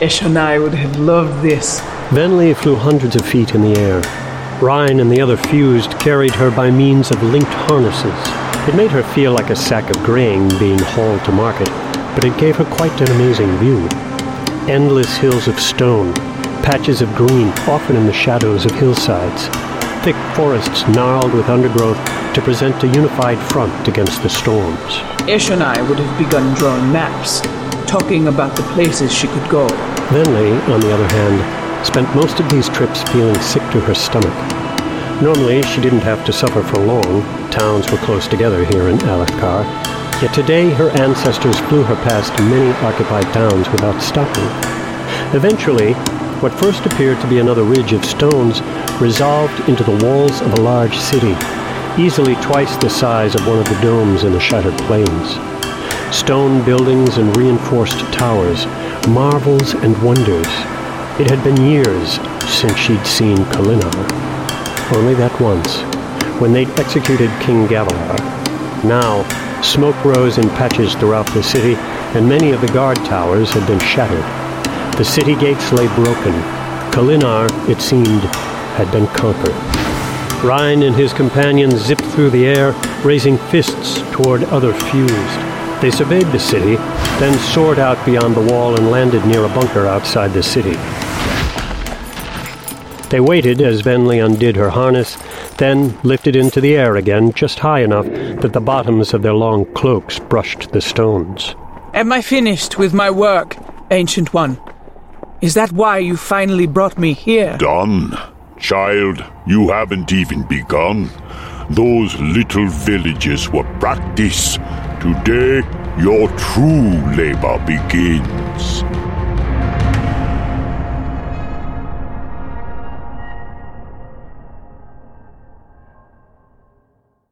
Eshonai would have loved this. Venli flew hundreds of feet in the air. Rine and the other fused carried her by means of linked harnesses. It made her feel like a sack of grain being hauled to market, but it gave her quite an amazing view. Endless hills of stone, patches of green, often in the shadows of hillsides, thick forests gnarled with undergrowth to present a unified front against the storms. Eshonai would have begun drawing maps, talking about the places she could go. Venli, on the other hand, spent most of these trips feeling sick to her stomach. Normally, she didn't have to suffer for long. Towns were close together here in Alethkar. Yet today, her ancestors flew her past many occupied towns without stopping. Eventually, what first appeared to be another ridge of stones resolved into the walls of a large city, easily twice the size of one of the domes in the shattered plains. Stone buildings and reinforced towers, marvels and wonders, it had been years since she'd seen Kholinar. Only that once, when they'd executed King Gavilar. Now, smoke rose in patches throughout the city, and many of the guard towers had been shattered. The city gates lay broken. Kholinar, it seemed, had been conquered. Rine and his companions zipped through the air, raising fists toward other fused. They surveyed the city, then soared out beyond the wall and landed near a bunker outside the city. They waited as Venli undid her harness, then lifted into the air again just high enough that the bottoms of their long cloaks brushed the stones. Am I finished with my work, Ancient One? Is that why you finally brought me here? Done. Child, you haven't even begun. Those little villages were practice. Today, your true labor begins.